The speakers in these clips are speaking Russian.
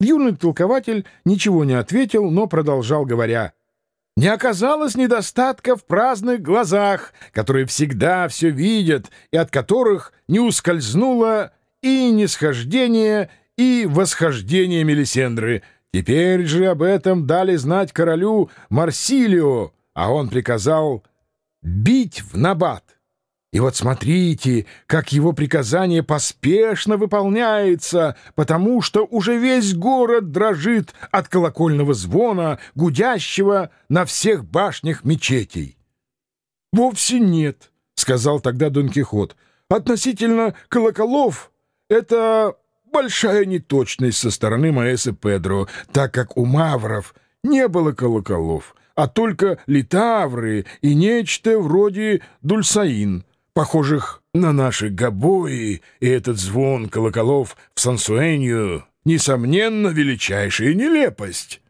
Юный толкователь ничего не ответил, но продолжал говоря. «Не оказалось недостатка в праздных глазах, которые всегда все видят, и от которых не ускользнуло и нисхождение, и восхождение Мелисендры. Теперь же об этом дали знать королю Марсилио, а он приказал бить в набат. И вот смотрите, как его приказание поспешно выполняется, потому что уже весь город дрожит от колокольного звона, гудящего на всех башнях мечетей. — Вовсе нет, — сказал тогда Дон Кихот. — Относительно колоколов это большая неточность со стороны Маэса Педро, так как у мавров не было колоколов, а только литавры и нечто вроде дульсаин — похожих на наши гобои, и этот звон колоколов в Сансуэнью, несомненно, величайшая нелепость.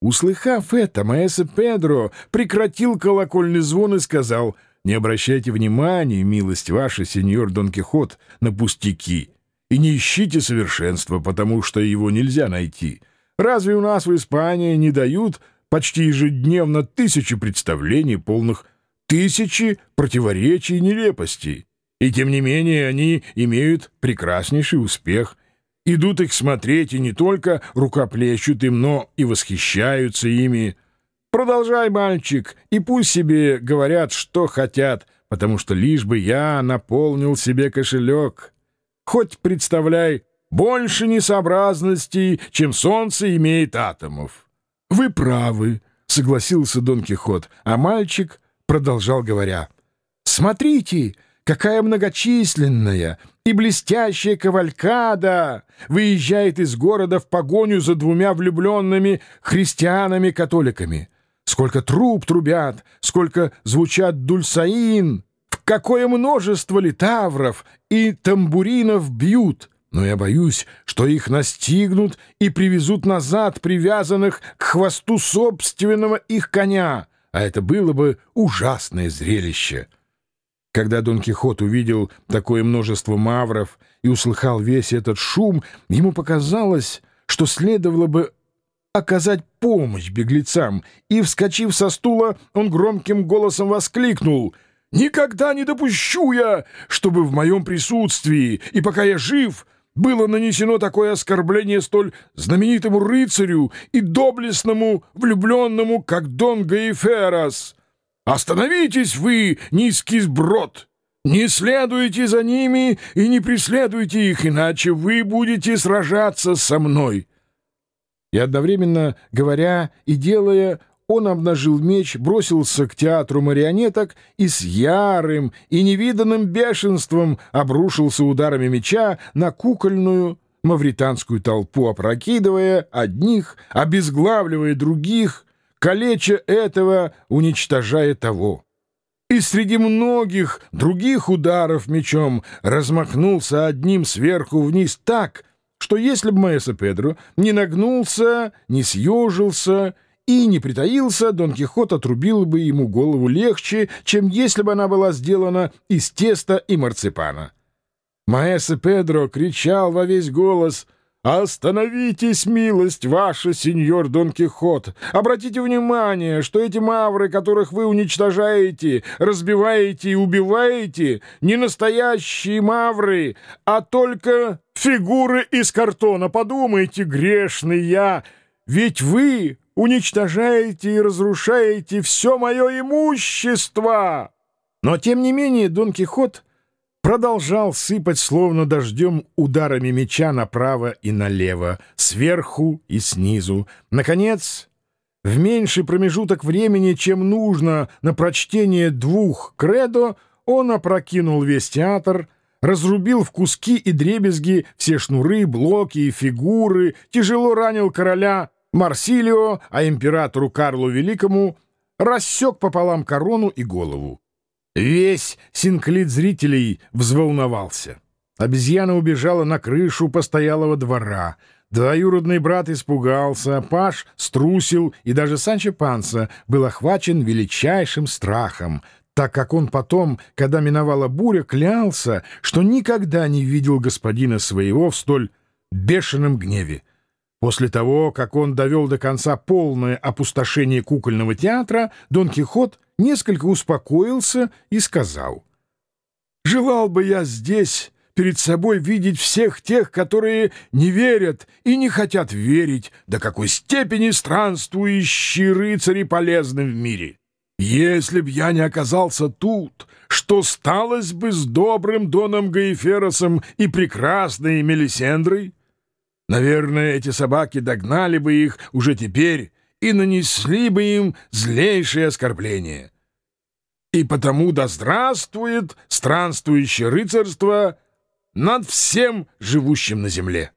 Услыхав это, Маэса Педро прекратил колокольный звон и сказал, «Не обращайте внимания, милость ваша, сеньор Дон Кихот, на пустяки, и не ищите совершенства, потому что его нельзя найти. Разве у нас в Испании не дают почти ежедневно тысячи представлений, полных тысячи противоречий и нелепостей. И тем не менее они имеют прекраснейший успех. Идут их смотреть и не только рукоплещут им, но и восхищаются ими. Продолжай, мальчик, и пусть себе говорят, что хотят, потому что лишь бы я наполнил себе кошелек. Хоть, представляй, больше несообразностей, чем солнце имеет атомов. — Вы правы, — согласился Дон Кихот, а мальчик продолжал говоря. «Смотрите, какая многочисленная и блестящая кавалькада выезжает из города в погоню за двумя влюбленными христианами-католиками. Сколько труб трубят, сколько звучат дульсаин, какое множество литавров и тамбуринов бьют». Но я боюсь, что их настигнут и привезут назад привязанных к хвосту собственного их коня, а это было бы ужасное зрелище. Когда Дон Кихот увидел такое множество мавров и услыхал весь этот шум, ему показалось, что следовало бы оказать помощь беглецам, и, вскочив со стула, он громким голосом воскликнул «Никогда не допущу я, чтобы в моем присутствии, и пока я жив, было нанесено такое оскорбление столь знаменитому рыцарю и доблестному влюбленному, как Дон Гаиферас. Остановитесь вы, низкий сброд! Не следуйте за ними и не преследуйте их, иначе вы будете сражаться со мной». И одновременно говоря и делая, он обнажил меч, бросился к театру марионеток и с ярым и невиданным бешенством обрушился ударами меча на кукольную мавританскую толпу, опрокидывая одних, обезглавливая других, калеча этого, уничтожая того. И среди многих других ударов мечом размахнулся одним сверху вниз так, что если бы Маэса Педро не нагнулся, не съежился, и не притаился, Дон Кихот отрубил бы ему голову легче, чем если бы она была сделана из теста и марципана. Маэсе Педро кричал во весь голос «Остановитесь, милость ваша, сеньор Дон Кихот! Обратите внимание, что эти мавры, которых вы уничтожаете, разбиваете и убиваете, не настоящие мавры, а только фигуры из картона. Подумайте, грешный я, ведь вы уничтожаете и разрушаете все мое имущество!» Но, тем не менее, Дон Кихот продолжал сыпать словно дождем ударами меча направо и налево, сверху и снизу. Наконец, в меньший промежуток времени, чем нужно на прочтение двух кредо, он опрокинул весь театр, разрубил в куски и дребезги все шнуры, блоки и фигуры, тяжело ранил короля Марсилио, а императору Карлу Великому рассек пополам корону и голову. Весь синклит зрителей взволновался. Обезьяна убежала на крышу постоялого двора. Двоюродный брат испугался, Паш струсил, и даже Санчо Панса был охвачен величайшим страхом, так как он потом, когда миновала буря, клялся, что никогда не видел господина своего в столь бешеном гневе. После того, как он довел до конца полное опустошение кукольного театра, Дон Кихот несколько успокоился и сказал, «Желал бы я здесь перед собой видеть всех тех, которые не верят и не хотят верить, до какой степени странствующие рыцари полезны в мире. Если б я не оказался тут, что сталось бы с добрым Доном Гаеферосом и прекрасной Мелисендрой?» Наверное, эти собаки догнали бы их уже теперь и нанесли бы им злейшее оскорбление. И потому да здравствует странствующее рыцарство над всем живущим на земле.